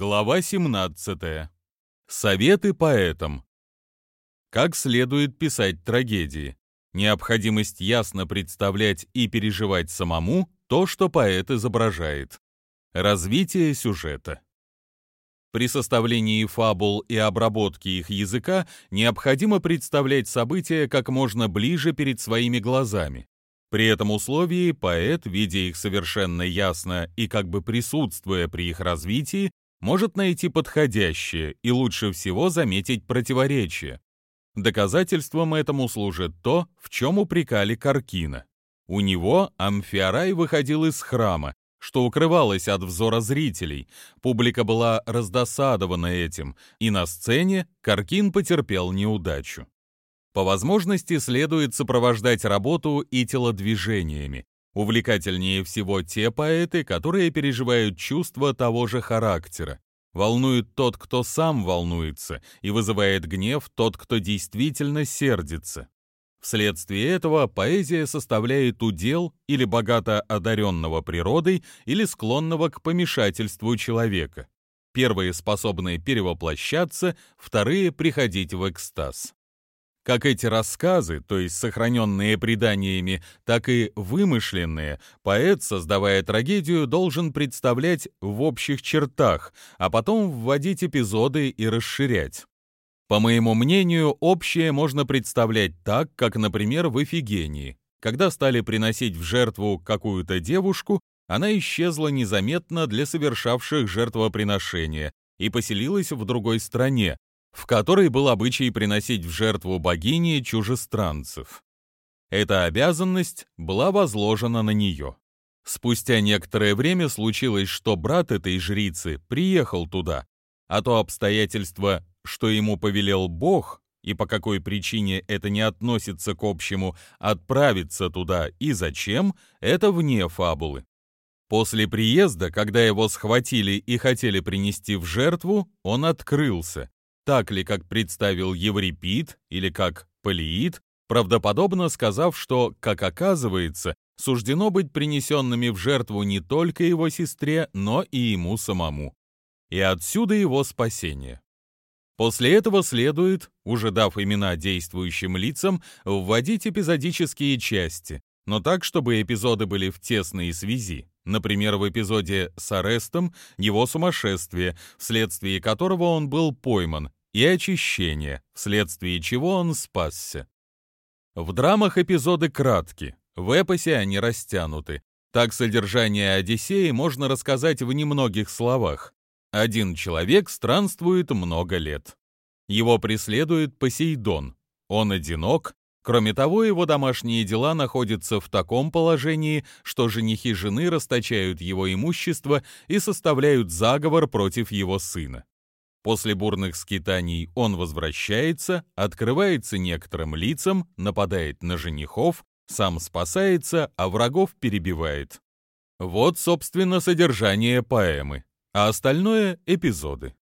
Глава 17. Советы поэтам. Как следует писать трагедии. Необходимость ясно представлять и переживать самому то, что поэт изображает. Развитие сюжета. При составлении фабул и обработке их языка необходимо представлять события как можно ближе перед своими глазами. При этом условии поэт, видя их совершенно ясно и как бы присутствуя при их развитии, может найти подходящее и лучше всего заметить противоречие. Доказательством этому служит то, в чем упрекали Каркина. У него Амфиарай выходил из храма, что укрывалось от взора зрителей. Публика была раздосадована этим, и на сцене Каркин потерпел неудачу. По возможности следует сопровождать работу и телодвижениями, Увлекательнее всего те поэты, которые переживают чувства того же характера. Волнует тот, кто сам волнуется, и вызывает гнев тот, кто действительно сердится. Вследствие этого поэзия составляет удел или богато одаренного природой, или склонного к помешательству человека. Первые способны перевоплощаться, вторые — приходить в экстаз. Как эти рассказы, то есть сохраненные преданиями, так и вымышленные, поэт, создавая трагедию, должен представлять в общих чертах, а потом вводить эпизоды и расширять. По моему мнению, общее можно представлять так, как, например, в Эфигении. Когда стали приносить в жертву какую-то девушку, она исчезла незаметно для совершавших жертвоприношения и поселилась в другой стране, в которой был обычай приносить в жертву богине чужестранцев. Эта обязанность была возложена на нее. Спустя некоторое время случилось, что брат этой жрицы приехал туда, а то обстоятельство, что ему повелел Бог, и по какой причине это не относится к общему отправиться туда и зачем, это вне фабулы. После приезда, когда его схватили и хотели принести в жертву, он открылся, так ли, как представил Еврипид или как Полиид, правдоподобно сказав, что, как оказывается, суждено быть принесенными в жертву не только его сестре, но и ему самому. И отсюда его спасение. После этого следует, уже дав имена действующим лицам, вводить эпизодические части, но так, чтобы эпизоды были в тесной связи. Например, в эпизоде с арестом его сумасшествие, вследствие которого он был пойман, и очищение, вследствие чего он спасся. В драмах эпизоды кратки, в эпосе они растянуты. Так содержание Одиссеи можно рассказать в немногих словах. Один человек странствует много лет. Его преследует Посейдон. Он одинок. Кроме того, его домашние дела находятся в таком положении, что женихи жены расточают его имущество и составляют заговор против его сына. После бурных скитаний он возвращается, открывается некоторым лицам, нападает на женихов, сам спасается, а врагов перебивает. Вот, собственно, содержание поэмы, а остальное — эпизоды.